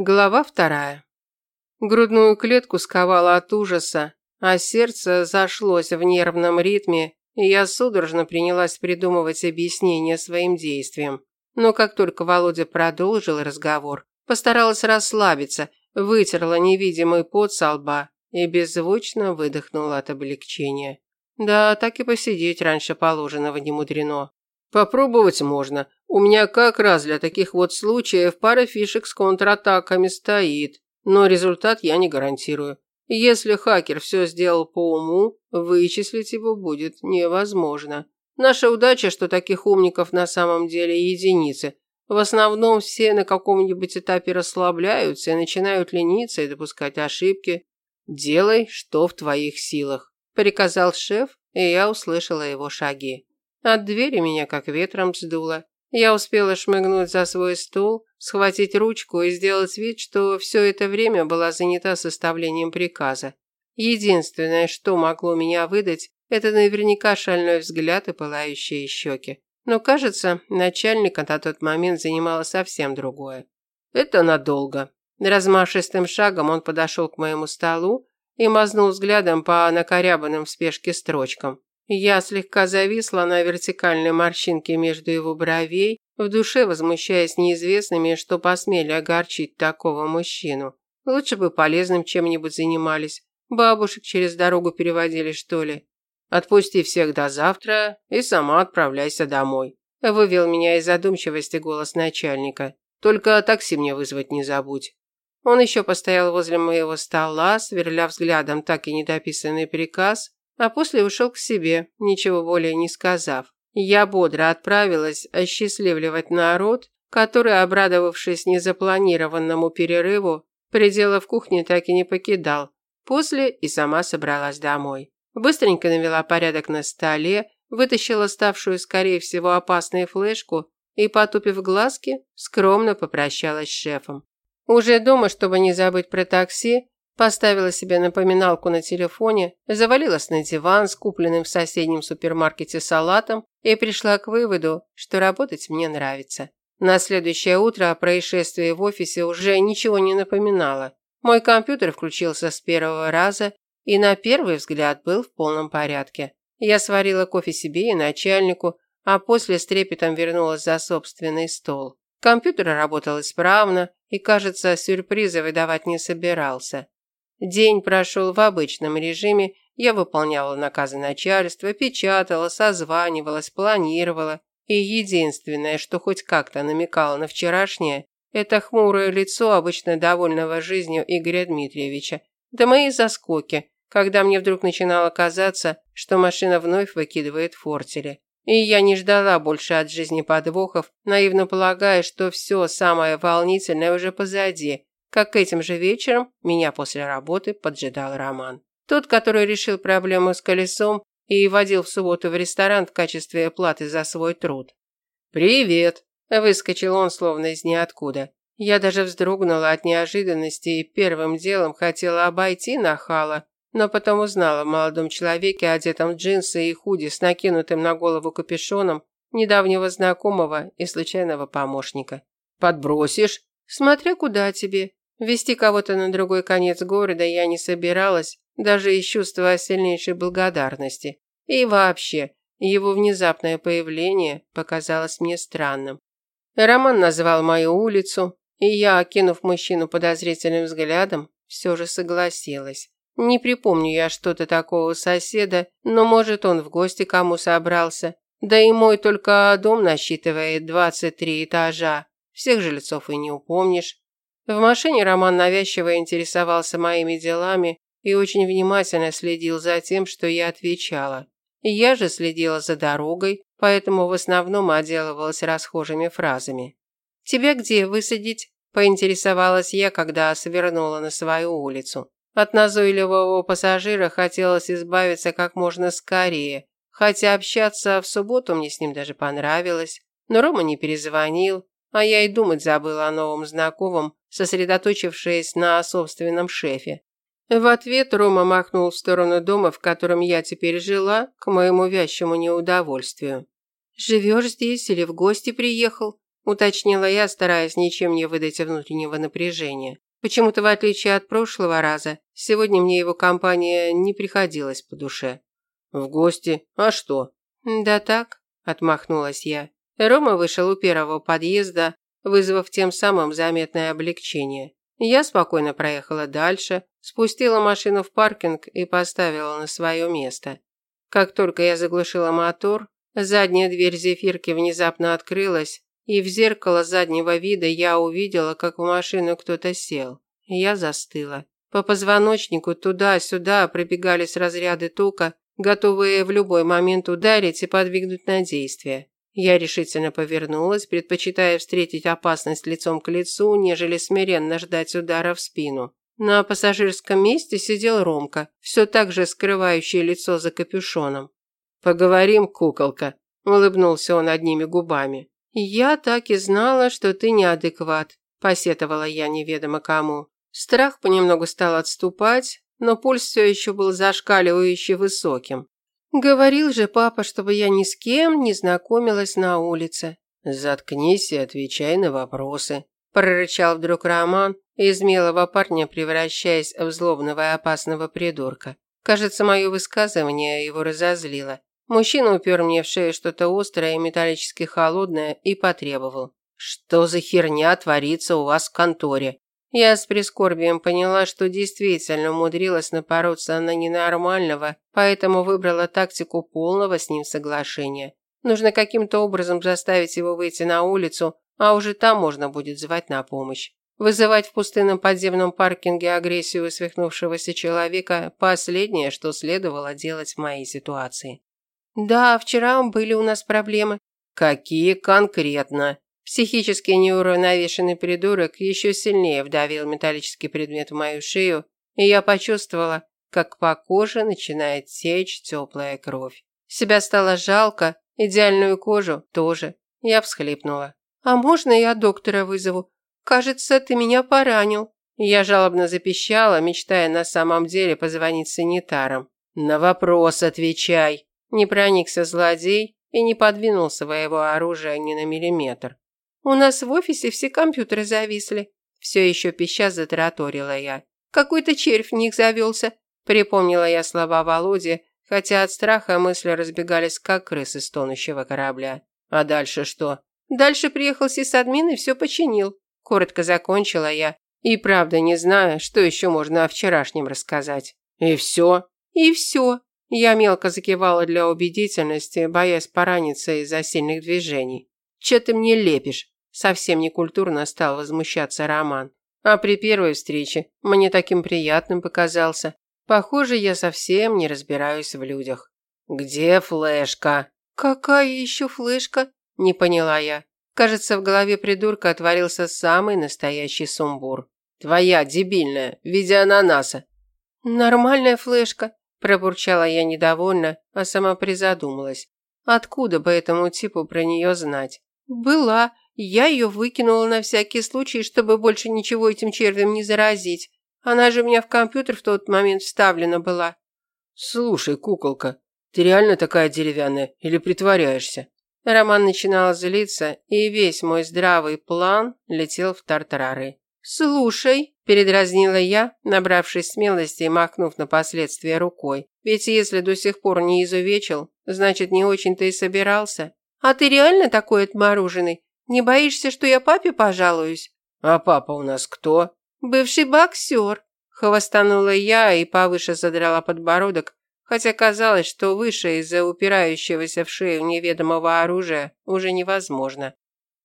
Глава вторая. Грудную клетку сковало от ужаса, а сердце зашлось в нервном ритме, и я судорожно принялась придумывать объяснение своим действиям. Но как только Володя продолжил разговор, постаралась расслабиться, вытерла невидимый пот со лба и беззвучно выдохнула от облегчения. Да, так и посидеть раньше положенного не мудрено. Попробовать можно. У меня как раз для таких вот случаев пара фишек с контратаками стоит. Но результат я не гарантирую. Если хакер все сделал по уму, вычислить его будет невозможно. Наша удача, что таких умников на самом деле единицы. В основном все на каком-нибудь этапе расслабляются и начинают лениться и допускать ошибки. «Делай, что в твоих силах», – приказал шеф, и я услышала его шаги. От двери меня как ветром сдуло. Я успела шмыгнуть за свой стул, схватить ручку и сделать вид, что все это время была занята составлением приказа. Единственное, что могло меня выдать, это наверняка шальной взгляд и пылающие щеки. Но, кажется, начальника на тот момент занимало совсем другое. Это надолго. Размашистым шагом он подошел к моему столу и мазнул взглядом по накорябанным в спешке строчкам. Я слегка зависла на вертикальной морщинке между его бровей, в душе возмущаясь неизвестными, что посмели огорчить такого мужчину. Лучше бы полезным чем-нибудь занимались. Бабушек через дорогу переводили, что ли. Отпусти всех до завтра и сама отправляйся домой. Вывел меня из задумчивости голос начальника. Только такси мне вызвать не забудь. Он еще постоял возле моего стола, сверля взглядом так и недописанный приказ, а после ушел к себе, ничего более не сказав. Я бодро отправилась осчастливливать народ, который, обрадовавшись незапланированному перерыву, пределов кухни так и не покидал. После и сама собралась домой. Быстренько навела порядок на столе, вытащила ставшую, скорее всего, опасной флешку и, потупив глазки, скромно попрощалась с шефом. Уже дома, чтобы не забыть про такси, Поставила себе напоминалку на телефоне, завалилась на диван с купленным в соседнем супермаркете салатом и пришла к выводу, что работать мне нравится. На следующее утро о происшествии в офисе уже ничего не напоминало. Мой компьютер включился с первого раза и на первый взгляд был в полном порядке. Я сварила кофе себе и начальнику, а после с трепетом вернулась за собственный стол. Компьютер работал исправно и, кажется, сюрпризы выдавать не собирался. День прошел в обычном режиме, я выполняла наказы начальства, печатала, созванивалась, планировала. И единственное, что хоть как-то намекало на вчерашнее, это хмурое лицо обычно довольного жизнью Игоря Дмитриевича. Да мои заскоки, когда мне вдруг начинало казаться, что машина вновь выкидывает фортели. И я не ждала больше от жизни подвохов, наивно полагая, что все самое волнительное уже позади, как этим же вечером меня после работы поджидал Роман. Тот, который решил проблему с колесом и водил в субботу в ресторан в качестве оплаты за свой труд. «Привет!» – выскочил он словно из ниоткуда. Я даже вздрогнула от неожиданности и первым делом хотела обойти нахала, но потом узнала в молодом человеке, одетом в джинсы и худи с накинутым на голову капюшоном, недавнего знакомого и случайного помощника. «Подбросишь?» «Смотря куда тебе», Вести кого-то на другой конец города я не собиралась, даже из чувства сильнейшей благодарности. И вообще, его внезапное появление показалось мне странным. Роман назвал мою улицу, и я, окинув мужчину подозрительным взглядом, все же согласилась. Не припомню я что-то такого соседа, но, может, он в гости кому собрался. Да и мой только дом насчитывает 23 этажа. Всех жильцов и не упомнишь. В машине Роман навязчиво интересовался моими делами и очень внимательно следил за тем, что я отвечала. Я же следила за дорогой, поэтому в основном отделывалась расхожими фразами. «Тебя где высадить?» – поинтересовалась я, когда свернула на свою улицу. От назойливого пассажира хотелось избавиться как можно скорее, хотя общаться в субботу мне с ним даже понравилось. Но Рома не перезвонил, а я и думать забыла о новом знакомом, сосредоточившись на собственном шефе. В ответ Рома махнул в сторону дома, в котором я теперь жила, к моему вящему неудовольствию. «Живешь здесь или в гости приехал?» – уточнила я, стараясь ничем не выдать внутреннего напряжения. Почему-то, в отличие от прошлого раза, сегодня мне его компания не приходилась по душе. «В гости? А что?» «Да так», – отмахнулась я. Рома вышел у первого подъезда, вызвав тем самым заметное облегчение. Я спокойно проехала дальше, спустила машину в паркинг и поставила на свое место. Как только я заглушила мотор, задняя дверь зефирки внезапно открылась, и в зеркало заднего вида я увидела, как в машину кто-то сел. Я застыла. По позвоночнику туда-сюда пробегались разряды тока, готовые в любой момент ударить и подвигнуть на действие. Я решительно повернулась, предпочитая встретить опасность лицом к лицу, нежели смиренно ждать удара в спину. На пассажирском месте сидел Ромка, все так же скрывающий лицо за капюшоном. «Поговорим, куколка», – улыбнулся он одними губами. «Я так и знала, что ты неадекват», – посетовала я неведомо кому. Страх понемногу стал отступать, но пульс все еще был зашкаливающе высоким. Говорил же папа, чтобы я ни с кем не знакомилась на улице. Заткнись и отвечай на вопросы, прорычал вдруг Роман, из милого парня превращаясь в злобного и опасного придурка. Кажется, мое высказывание его разозлило. Мужчина упер мне в шею что-то острое и металлически холодное и потребовал. «Что за херня творится у вас в конторе?» Я с прискорбием поняла, что действительно умудрилась напороться на ненормального, поэтому выбрала тактику полного с ним соглашения. Нужно каким-то образом заставить его выйти на улицу, а уже там можно будет звать на помощь. Вызывать в пустынном подземном паркинге агрессию свихнувшегося человека – последнее, что следовало делать в моей ситуации. «Да, вчера были у нас проблемы». «Какие конкретно?» Психически неуравновешенный придурок еще сильнее вдавил металлический предмет в мою шею, и я почувствовала, как по коже начинает течь теплая кровь. Себя стало жалко, идеальную кожу тоже. Я всхлипнула. «А можно я доктора вызову? Кажется, ты меня поранил». Я жалобно запищала, мечтая на самом деле позвонить санитарам. «На вопрос отвечай!» Не проникся злодей и не подвинул своего оружия ни на миллиметр. У нас в офисе все компьютеры зависли. Все еще пища затараторила я. Какой-то червь в них завелся. Припомнила я слова Володи, хотя от страха мысли разбегались, как крысы с тонущего корабля. А дальше что? Дальше приехал сисадмин и все починил. Коротко закончила я. И правда не знаю, что еще можно о вчерашнем рассказать. И все? И все. Я мелко закивала для убедительности, боясь пораниться из-за сильных движений. Че ты мне лепишь? Совсем некультурно стал возмущаться Роман. А при первой встрече мне таким приятным показался. Похоже, я совсем не разбираюсь в людях. Где флешка? Какая еще флешка? Не поняла я. Кажется, в голове придурка отворился самый настоящий сумбур. Твоя дебильная, в виде ананаса. Нормальная флешка, пробурчала я недовольно, а сама призадумалась. Откуда бы этому типу про нее знать? Была, я ее выкинула на всякий случай, чтобы больше ничего этим червем не заразить. Она же у меня в компьютер в тот момент вставлена была. Слушай, куколка, ты реально такая деревянная или притворяешься? Роман начинал злиться, и весь мой здравый план летел в тартарары. «Слушай», – передразнила я, набравшись смелости и махнув на последствия рукой. «Ведь если до сих пор не изувечил, значит, не очень-то и собирался. А ты реально такой отмороженный? Не боишься, что я папе пожалуюсь? А папа у нас кто? Бывший боксер. Хвостанула я и повыше задрала подбородок, хотя казалось, что выше из-за упирающегося в шею неведомого оружия уже невозможно.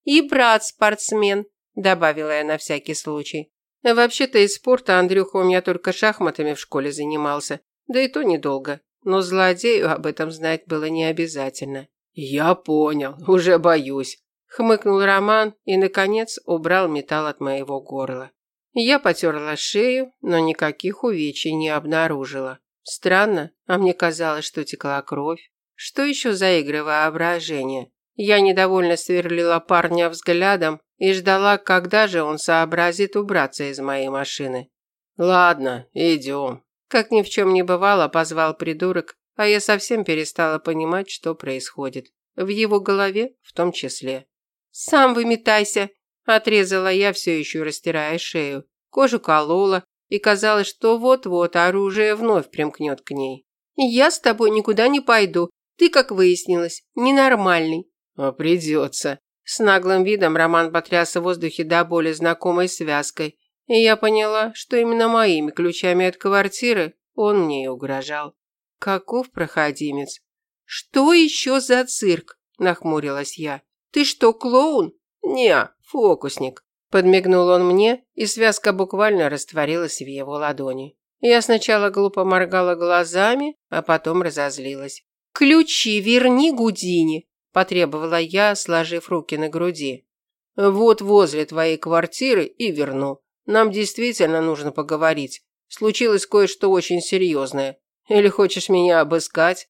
И брат спортсмен, добавила я на всякий случай. Вообще-то из спорта Андрюха у меня только шахматами в школе занимался, да и то недолго. Но злодею об этом знать было не обязательно. Я понял, уже боюсь. Хмыкнул Роман и, наконец, убрал металл от моего горла. Я потерла шею, но никаких увечий не обнаружила. Странно, а мне казалось, что текла кровь. Что еще за игры воображения? Я недовольно сверлила парня взглядом и ждала, когда же он сообразит убраться из моей машины. «Ладно, идем». Как ни в чем не бывало, позвал придурок, а я совсем перестала понимать, что происходит. В его голове в том числе. Сам выметайся, отрезала я, все еще растирая шею. Кожу колола, и казалось, что вот-вот оружие вновь примкнет к ней. «Я с тобой никуда не пойду. Ты, как выяснилось, ненормальный». «А придется». С наглым видом Роман потряс в воздухе до боли знакомой связкой, и я поняла, что именно моими ключами от квартиры он мне и угрожал. Каков проходимец. «Что еще за цирк?» – нахмурилась я. «Ты что, клоун?» «Не, фокусник», – подмигнул он мне, и связка буквально растворилась в его ладони. Я сначала глупо моргала глазами, а потом разозлилась. «Ключи верни Гудини», – потребовала я, сложив руки на груди. «Вот возле твоей квартиры и верну. Нам действительно нужно поговорить. Случилось кое-что очень серьезное. Или хочешь меня обыскать?»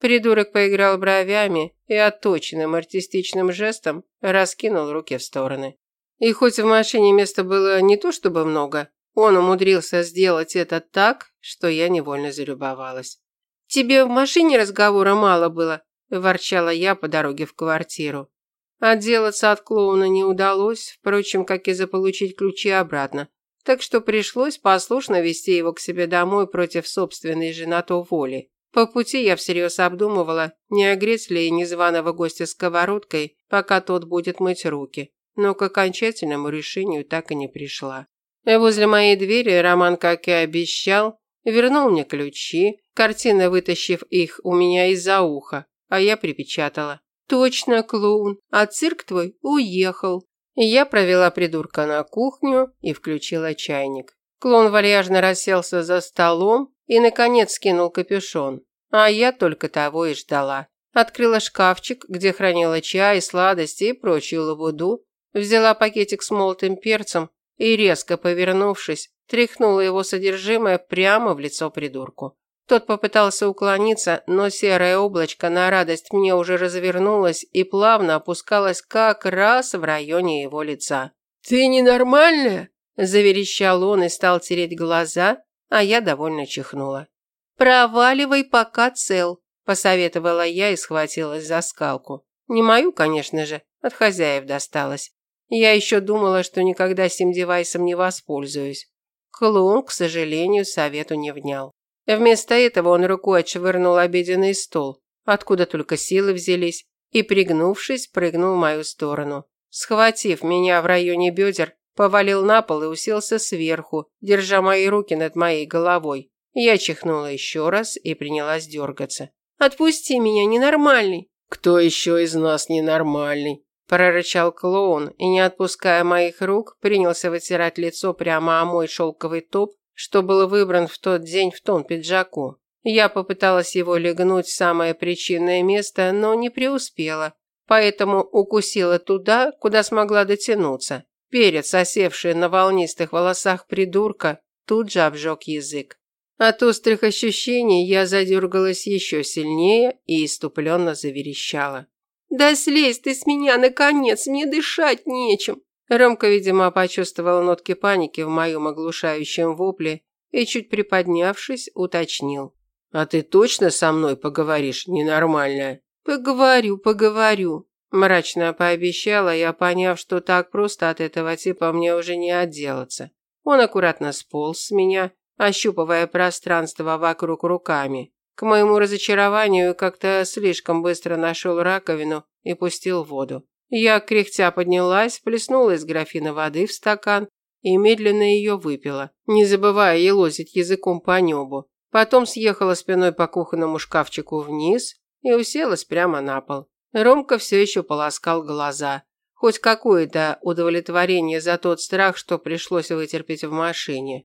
Придурок поиграл бровями и отточенным артистичным жестом раскинул руки в стороны. И хоть в машине места было не то чтобы много, он умудрился сделать это так, что я невольно залюбовалась. «Тебе в машине разговора мало было?» – ворчала я по дороге в квартиру. Отделаться от клоуна не удалось, впрочем, как и заполучить ключи обратно. Так что пришлось послушно вести его к себе домой против собственной же на то воли. По пути я всерьез обдумывала, не огреть ли незваного гостя сковородкой, пока тот будет мыть руки. Но к окончательному решению так и не пришла. Возле моей двери Роман, как и обещал, вернул мне ключи, картина вытащив их у меня из-за уха, а я припечатала. «Точно, клоун, а цирк твой уехал». Я провела придурка на кухню и включила чайник. Клоун вальяжно расселся за столом и, наконец, скинул капюшон. А я только того и ждала. Открыла шкафчик, где хранила чай, сладости и прочую лабуду, взяла пакетик с молотым перцем и, резко повернувшись, тряхнула его содержимое прямо в лицо придурку. Тот попытался уклониться, но серое облачко на радость мне уже развернулось и плавно опускалось как раз в районе его лица. «Ты ненормальная?» – заверещал он и стал тереть глаза, а я довольно чихнула. «Проваливай, пока цел», – посоветовала я и схватилась за скалку. Не мою, конечно же, от хозяев досталось. Я еще думала, что никогда сим девайсом не воспользуюсь. Клоун, к сожалению, совету не внял. Вместо этого он рукой отшвырнул обеденный стол, откуда только силы взялись, и, пригнувшись, прыгнул в мою сторону. Схватив меня в районе бедер, повалил на пол и уселся сверху, держа мои руки над моей головой. Я чихнула еще раз и принялась дергаться. «Отпусти меня, ненормальный!» «Кто еще из нас ненормальный?» прорычал клоун и, не отпуская моих рук, принялся вытирать лицо прямо о мой шелковый топ, что был выбран в тот день в тон пиджаку. Я попыталась его легнуть в самое причинное место, но не преуспела, поэтому укусила туда, куда смогла дотянуться. Перец, осевший на волнистых волосах придурка, тут же обжег язык. От острых ощущений я задергалась еще сильнее и иступленно заверещала. «Да слезь ты с меня, наконец, мне дышать нечем!» Ромка, видимо, почувствовал нотки паники в моем оглушающем вопле и, чуть приподнявшись, уточнил. «А ты точно со мной поговоришь, ненормальная?» «Поговорю, поговорю», – мрачно пообещала я, поняв, что так просто от этого типа мне уже не отделаться. Он аккуратно сполз с меня, ощупывая пространство вокруг руками. К моему разочарованию как-то слишком быстро нашел раковину и пустил воду. Я, кряхтя, поднялась, плеснула из графина воды в стакан и медленно ее выпила, не забывая елозить языком по небу. Потом съехала спиной по кухонному шкафчику вниз и уселась прямо на пол. Ромка все еще полоскал глаза. Хоть какое-то удовлетворение за тот страх, что пришлось вытерпеть в машине.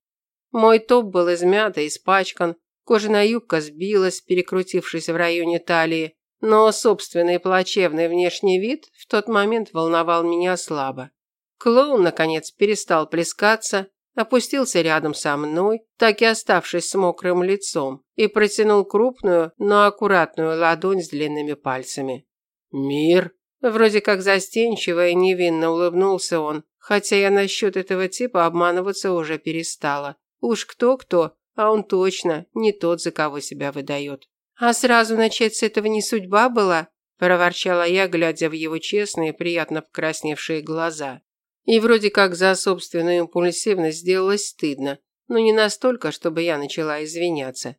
Мой топ был измят и испачкан, Кожаная юбка сбилась, перекрутившись в районе талии, но собственный плачевный внешний вид в тот момент волновал меня слабо. Клоун, наконец, перестал плескаться, опустился рядом со мной, так и оставшись с мокрым лицом, и протянул крупную, но аккуратную ладонь с длинными пальцами. «Мир?» Вроде как застенчиво и невинно улыбнулся он, хотя я насчет этого типа обманываться уже перестала. Уж кто-кто, а он точно не тот, за кого себя выдает. А сразу начать с этого не судьба была? – проворчала я, глядя в его честные, приятно покрасневшие глаза. И вроде как за собственную импульсивность сделалось стыдно, но не настолько, чтобы я начала извиняться.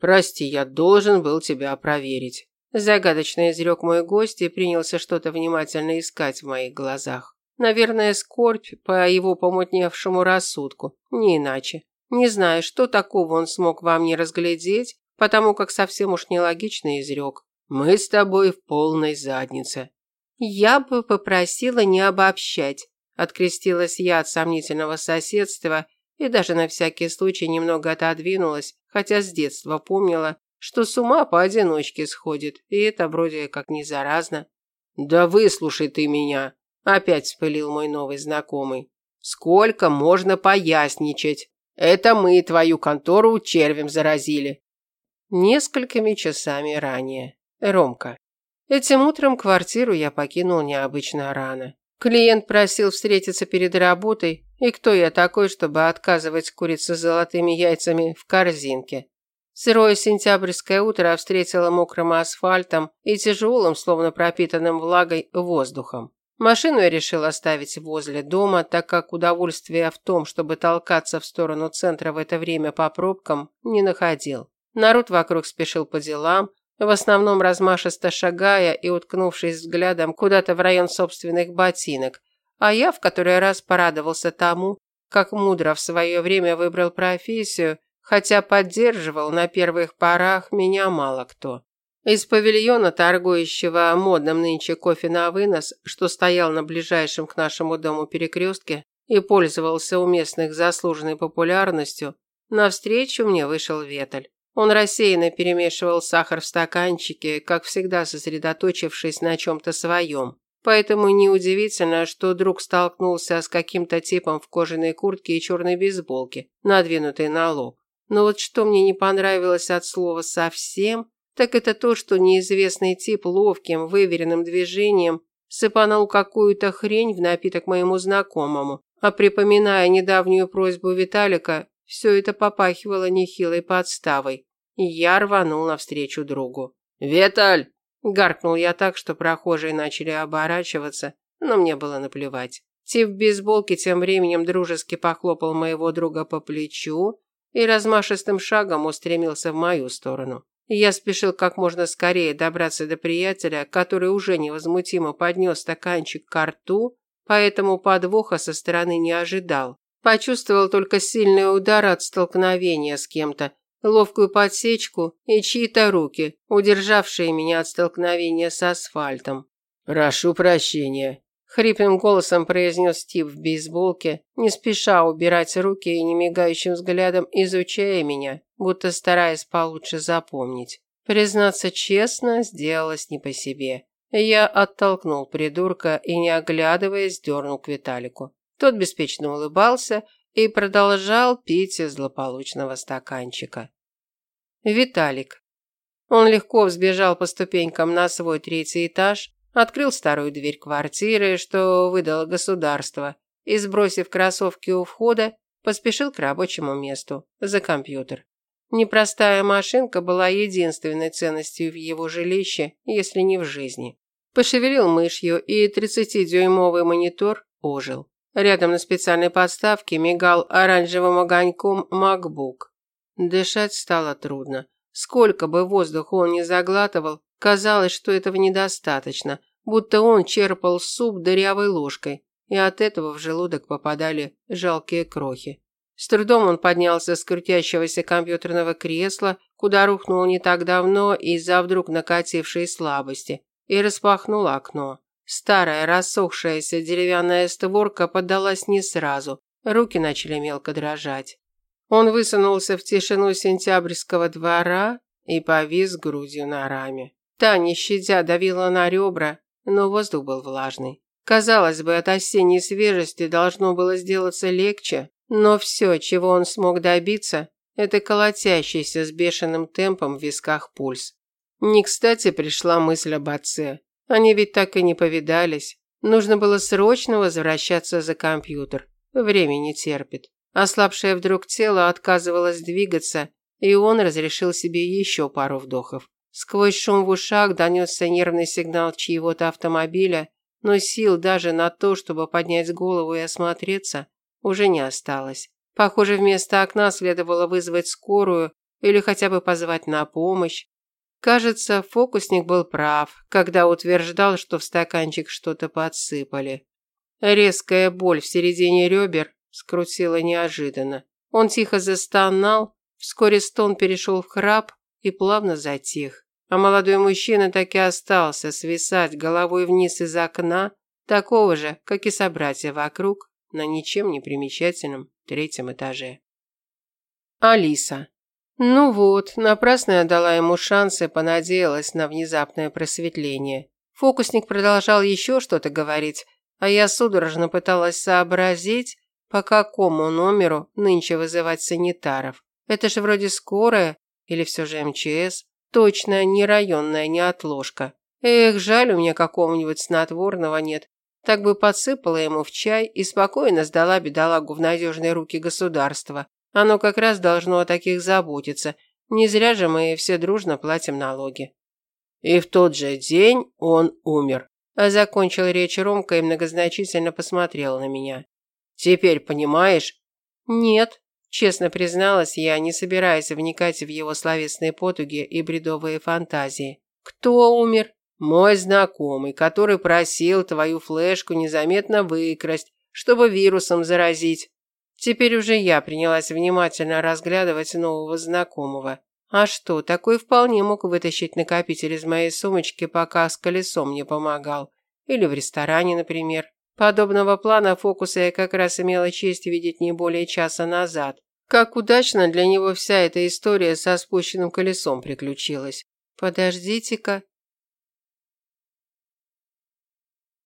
«Прости, я должен был тебя проверить». Загадочно изрек мой гость и принялся что-то внимательно искать в моих глазах. Наверное, скорбь по его помутневшему рассудку, не иначе. Не знаю, что такого он смог вам не разглядеть, потому как совсем уж нелогично изрек. Мы с тобой в полной заднице. Я бы попросила не обобщать. Открестилась я от сомнительного соседства и даже на всякий случай немного отодвинулась, хотя с детства помнила, что с ума поодиночке сходит, и это вроде как не заразно. «Да выслушай ты меня!» – опять вспылил мой новый знакомый. «Сколько можно поясничать? Это мы твою контору червем заразили». Несколькими часами ранее. Ромка. Этим утром квартиру я покинул необычно рано. Клиент просил встретиться перед работой, и кто я такой, чтобы отказывать курице с золотыми яйцами в корзинке? Сырое сентябрьское утро встретило мокрым асфальтом и тяжелым, словно пропитанным влагой, воздухом. Машину я решил оставить возле дома, так как удовольствия в том, чтобы толкаться в сторону центра в это время по пробкам, не находил. Народ вокруг спешил по делам, в основном размашисто шагая и уткнувшись взглядом куда-то в район собственных ботинок, а я в который раз порадовался тому, как мудро в свое время выбрал профессию, хотя поддерживал на первых порах меня мало кто. Из павильона, торгующего модным нынче кофе на вынос, что стоял на ближайшем к нашему дому перекрестке и пользовался у местных заслуженной популярностью, навстречу мне вышел Веталь. Он рассеянно перемешивал сахар в стаканчике, как всегда сосредоточившись на чем-то своем. Поэтому неудивительно, что друг столкнулся с каким-то типом в кожаной куртке и черной бейсболке, надвинутой на лоб. Но вот что мне не понравилось от слова «совсем», так это то, что неизвестный тип ловким, выверенным движением сыпанул какую-то хрень в напиток моему знакомому, а припоминая недавнюю просьбу Виталика, все это попахивало нехилой подставой и я рванул навстречу другу. «Виталь!» – гаркнул я так, что прохожие начали оборачиваться, но мне было наплевать. Тип в бейсболке тем временем дружески похлопал моего друга по плечу и размашистым шагом устремился в мою сторону. Я спешил как можно скорее добраться до приятеля, который уже невозмутимо поднес стаканчик к рту, поэтому подвоха со стороны не ожидал. Почувствовал только сильный удар от столкновения с кем-то, ловкую подсечку и чьи-то руки, удержавшие меня от столкновения с асфальтом. «Прошу прощения», – хриплым голосом произнес Стив в бейсболке, не спеша убирать руки и немигающим взглядом изучая меня, будто стараясь получше запомнить. Признаться честно, сделалось не по себе. Я оттолкнул придурка и, не оглядываясь, дернул к Виталику. Тот беспечно улыбался и продолжал пить из злополучного стаканчика. Виталик. Он легко взбежал по ступенькам на свой третий этаж, открыл старую дверь квартиры, что выдало государство, и, сбросив кроссовки у входа, поспешил к рабочему месту, за компьютер. Непростая машинка была единственной ценностью в его жилище, если не в жизни. Пошевелил мышью, и 30-дюймовый монитор ожил. Рядом на специальной подставке мигал оранжевым огоньком MacBook. Дышать стало трудно. Сколько бы воздуха он ни заглатывал, казалось, что этого недостаточно, будто он черпал суп дырявой ложкой, и от этого в желудок попадали жалкие крохи. С трудом он поднялся с крутящегося компьютерного кресла, куда рухнул не так давно из-за вдруг накатившей слабости, и распахнул окно. Старая, рассохшаяся деревянная створка поддалась не сразу. Руки начали мелко дрожать. Он высунулся в тишину сентябрьского двора и повис грудью на раме. Та, не щадя, давила на ребра, но воздух был влажный. Казалось бы, от осенней свежести должно было сделаться легче, но все, чего он смог добиться, это колотящийся с бешеным темпом в висках пульс. Не кстати пришла мысль об отце. Они ведь так и не повидались. Нужно было срочно возвращаться за компьютер. Время не терпит. Ослабшее вдруг тело отказывалось двигаться, и он разрешил себе еще пару вдохов. Сквозь шум в ушах донесся нервный сигнал чьего-то автомобиля, но сил даже на то, чтобы поднять голову и осмотреться, уже не осталось. Похоже, вместо окна следовало вызвать скорую или хотя бы позвать на помощь. Кажется, фокусник был прав, когда утверждал, что в стаканчик что-то подсыпали. Резкая боль в середине ребер скрутила неожиданно. Он тихо застонал, вскоре стон перешел в храп и плавно затих. А молодой мужчина так и остался свисать головой вниз из окна, такого же, как и собратья вокруг, на ничем не примечательном третьем этаже. Алиса. Ну вот, напрасно я дала ему шанс и понадеялась на внезапное просветление. Фокусник продолжал еще что-то говорить, а я судорожно пыталась сообразить, по какому номеру нынче вызывать санитаров. Это же вроде скорая или все же МЧС. Точно не районная неотложка. Эх, жаль, у меня какого-нибудь снотворного нет. Так бы подсыпала ему в чай и спокойно сдала бедолагу в надежные руки государства. Оно как раз должно о таких заботиться. Не зря же мы все дружно платим налоги. И в тот же день он умер. А закончил речь Ромка и многозначительно посмотрел на меня. Теперь понимаешь? Нет, Честно призналась я, не собираясь вникать в его словесные потуги и бредовые фантазии. Кто умер? Мой знакомый, который просил твою флешку незаметно выкрасть, чтобы вирусом заразить. Теперь уже я принялась внимательно разглядывать нового знакомого. А что, такой вполне мог вытащить накопитель из моей сумочки, пока с колесом не помогал. Или в ресторане, например. Подобного плана фокуса я как раз имела честь видеть не более часа назад. Как удачно для него вся эта история со спущенным колесом приключилась. Подождите-ка,